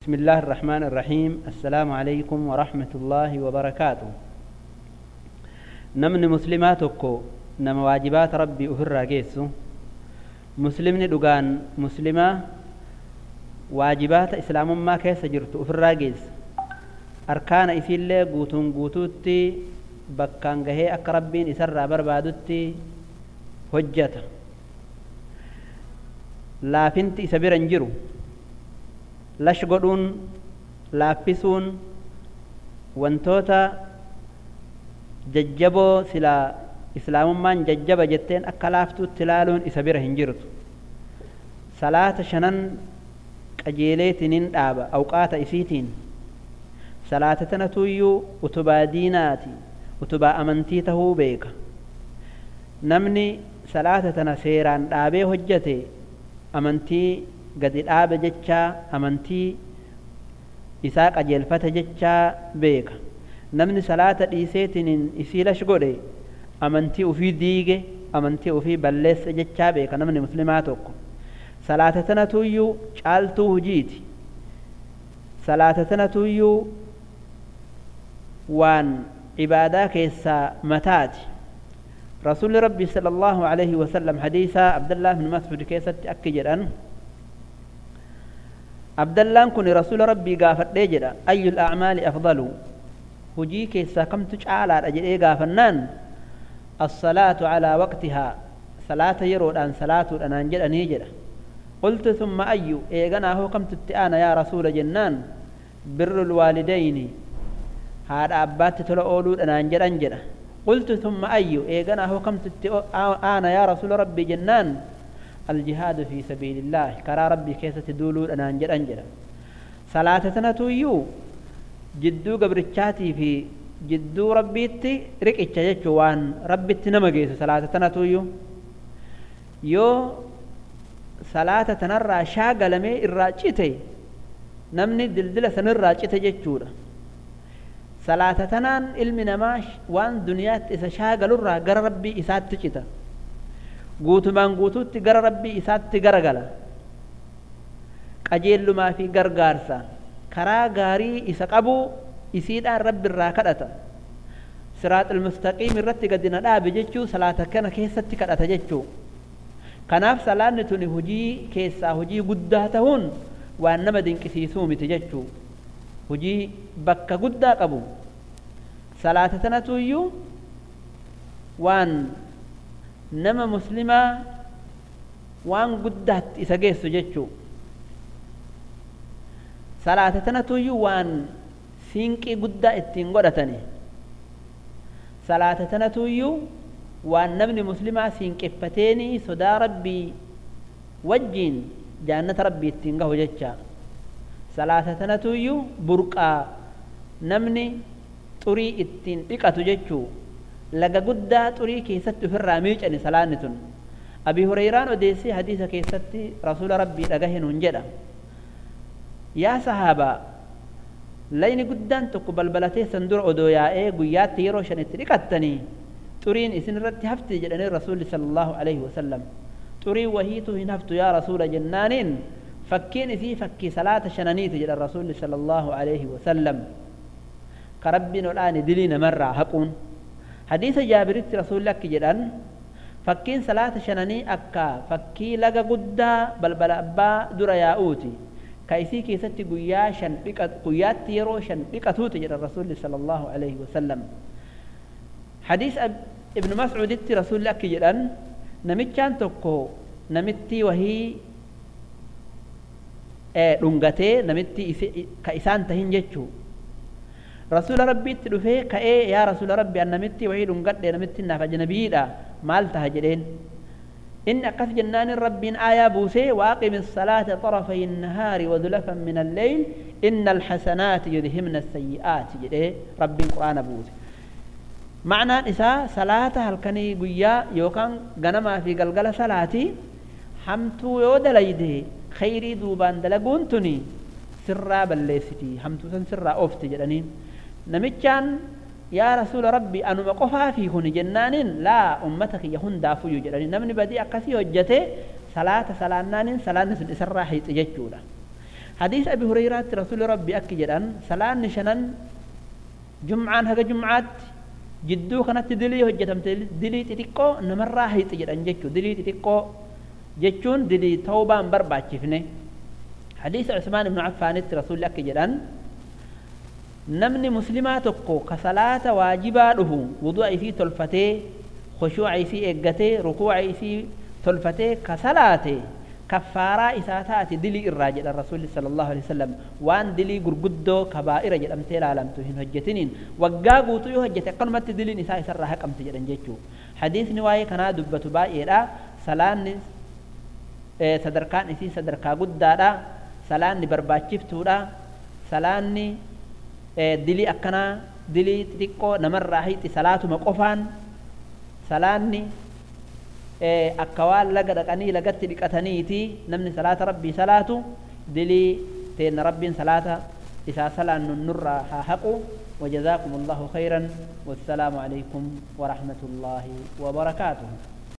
بسم الله الرحمن الرحيم. السلام عليكم ورحمة الله وبركاته. نمن مسلماتكو نم واجبات ربي أفر جيسو مسلمني دقان مسلمة واجبات إسلام ما كيس جرت أفر جيس أركان إسيلة قوتون قوتوتي بكان جهي أكربين إسر بربادوتي هجة لا فنتي سبيرا جرو lash godhuun laaffisuun wantoota jajjaboo silaa islaamummaan jajjaba jetteen akka laaftuutti ilaaluun isa bira hin jirtu salaata shanan qajeeleetinin dhaaba awqaata isiitiin salaata tanatuyyuu utubaa diinaati utubaa amantii tahuu beeka namni salaata tana seeraan dhaabee hojjate amantii gadi dhaabe jechaa amantii isaa qajeelfata jechaa beeka namni salaata dhiiseetiin isii lash godhe amantii ufii diige amantii ufii balleesse jechaa beeka namni muslimaa tokko salaata tanatuyyuu caaltuu hujiiti salaata tanatuyyuu waan cibaadaa keessaa mataati رسول ربي صلى الله عليه وسلم حديث عبد الله بن مسعود كيست أكي جدًا abdallaan kun rasuula rabbii gaafadhee jedha ayyul a'maali afdalu hujii keessaa kamtu caalaadha jedhee gaafannaan assalaatu calaa waqtihaa salaata yeroodhaan salaatuudhanaan jedhanii jedha qultu summa ayyu eeganaa hoo kamtutti aana yaa rasuula jennaan birru lwaalidayni haadha abbaatti tola ooluudhanaan jedhan jedha qultu summa ayyu eeganaa hoo kamtutti aana yaa rasuula rabbii jennaan الجهاد في سبيل الله. كرا ربي كيسة تدولو أنا أنجل أنجل صلاة تنتويو جدو قبرتشاتي في جدو ربيتي رك اتشجج وان ربيتي نمجيس صلاة تنتويو يو. صلاة تنرى شاقلمي الراجتي نمني دلدلة سنرى جتججورا صلاة تنان علم نماش وان دنيات إذا شاقلوا الرا قر ربي إسات تجتا guutumaan guutuutti gara rabbii isaatti garagala qajeellumaa fi gargaarsa. Karaa gaarii isa qabu isiidhaan rabbi irraa kadhata. Siraax ilmustaqiim irratti gadi na dhaabe jechuu salaata kana keessatti kadhata jechuu. Kanaaf salaanni tuni hujii keessaa hujii guddaa ta'uun waan nama dinqisiisuu miti jechuu. Hujii bakka guddaa qabu. Salaata tanatu iyyuu waan nama muslimaa waan guddaatti isa geessu jechuu salaata tanatuyyuu waan siinqii guddaa ittiin godhatani salaata tanatuyyuu waan namni muslimaa siinqeffateenii sodaa rabbii wajjiin jaannata rabbii ittiin gahu jecha salaata tanatuyyuu burqaa namni xurii ittiin dhiqatu jechuu laga guddaa xurii keessatti ofirraa miicani salaanni tun abi hurayraan odeessee hadiisa keessatti rasuula rabbii dhagahe nuun jedha yaa sahaabaa layni guddaan tokko balbalatee san dura odoo yaa'ee guyyaatti yeroo shan itti dhiqattanii xuriin isin irratti hafti jedhanii rasuulli sala allahu alaihi wasallam xurii wahiitu hin haftu yaa rasuula jennaaniin fakkiin isii fakkii salaata shananiiti jedhan rasuulli sala allahu alaihi wasallam ka rabbiin odhaani dilii namarraa haquun جابر رسول الله كجدان فكين صلاة شناني أكا فكي لغا قدا بل بل أبا درا ياؤتي كايسي كيستي قيا شن قيات تيرو شن بكتوتي جد الرسول صلى الله عليه وسلم. حديث ابن مسعود رسول الله كجدان نمتشان تكو نمتي وهي dhungatee namitti ka isaan tahin jechuu rasuula rabbiitti dhufee ka'ee yaa rasuula rabbi annamitti wayii dhungadhe namitti naaf ajnabiidha maal taha jedheen inni akkas jennaanin rabbiin aayaa buusee waaqimi الصلاة طرفي النهار وذلفا من الليل. إن الحسنات يذهبن السيئات. جده ربي قرآن بوسي. معنى إساء صلاة هل كني قيا يوكان غنما في قلقل صلاتي. حمتو يود ليده خيري دوبان دلقون تني سرا بلسيتي حمتو سن سرا أوفتي جدنين namichaan yaa rasuula rabbi anuma qofaa fi kuni jennaanin laa ummata kiyya hundaafuyyu jedhani namni badii akkasii hojjate salaata salaannaanin salaanni sun isarraa hiixi jechuudha حديث أبي هريرة رسول ربي أكجد أن سلام نشنن جمعان هجا جمعات جدو كانت دلي هجتم دلي تتكو نمرة هي تجد أن جتشو دلي تتكو جتشون دلي توبان برباچفنه حديث عثمان بن عفان رسول الله جدان نمني مسلماتكو كصلاة واجبا له وضوء في تلفتي خشوع في إجتي ركوع في تلفتي كصلاة كفارة إساتات دلي الراجل الرسول صلى الله عليه وسلم وان دلي غرغدو كبائر جد أمتي العالم تهين هجتنين وقاقو تيو هجت قنمت دلي نساء سرها كم تجدن جيتشو حديث نواي كنا دبتو بائرا سلان إيه، سدركان إسي سدركا قدادا salaanni barbaachiftuudha. Salaanni dilii akkanaa dilii xixiqqoo namarraa hiixi salaatuma qofaan salaanni akka waan laga dhaqanii lagatti dhiqataniiti namni salaata rabbii salaatu dilii teenna rabbiin salaata isaa salaannu nurraa haa haqu وجزاكم الله خيرا والسلام عليكم ورحمة الله وبركاته